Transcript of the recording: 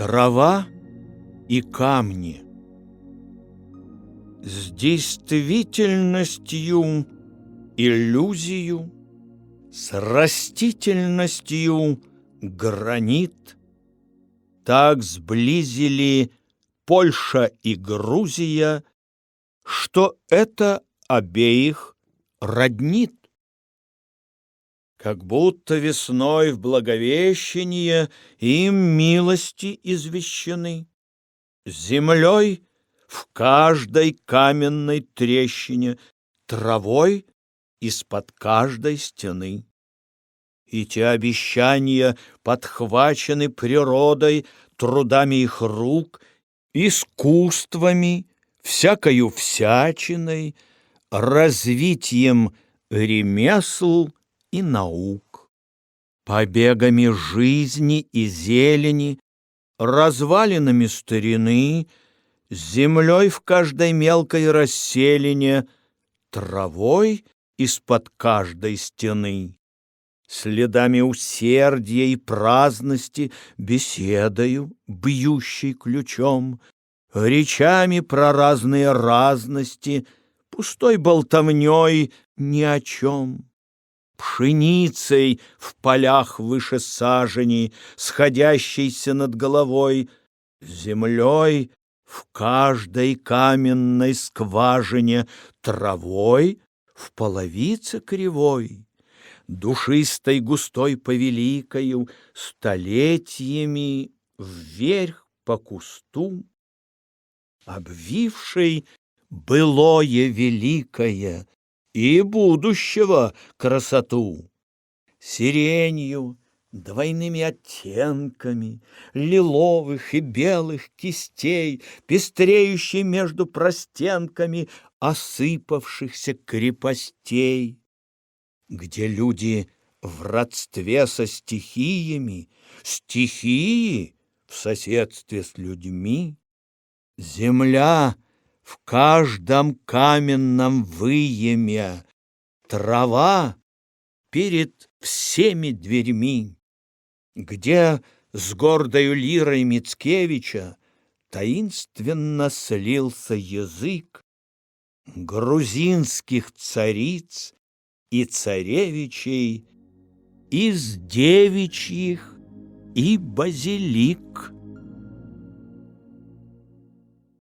Трава и камни. С действительностью иллюзию, С растительностью гранит, Так сблизили Польша и Грузия, Что это обеих роднит. Как будто весной в Благовещение Им милости извещены. Землей в каждой каменной трещине, Травой из-под каждой стены. И те обещания подхвачены природой, Трудами их рук, искусствами, Всякою всячиной, Развитием ремесл — и наук, побегами жизни и зелени, развалинами старины, землей в каждой мелкой расселине, травой из-под каждой стены, следами усердия и праздности, беседою, бьющей ключом, речами про разные разности, пустой болтовней ни о чем пшеницей в полях выше сажени, сходящейся над головой, землей в каждой каменной скважине, травой в половице кривой, душистой густой повеликою, столетиями вверх по кусту, обвившей былое великое, и будущего красоту. Сиренью, двойными оттенками, лиловых и белых кистей, пестреющей между простенками осыпавшихся крепостей, где люди в родстве со стихиями, стихии в соседстве с людьми, земля — в каждом каменном выеме трава перед всеми дверьми, где с гордою лирой Мицкевича таинственно слился язык грузинских цариц и царевичей из девичьих и базилик.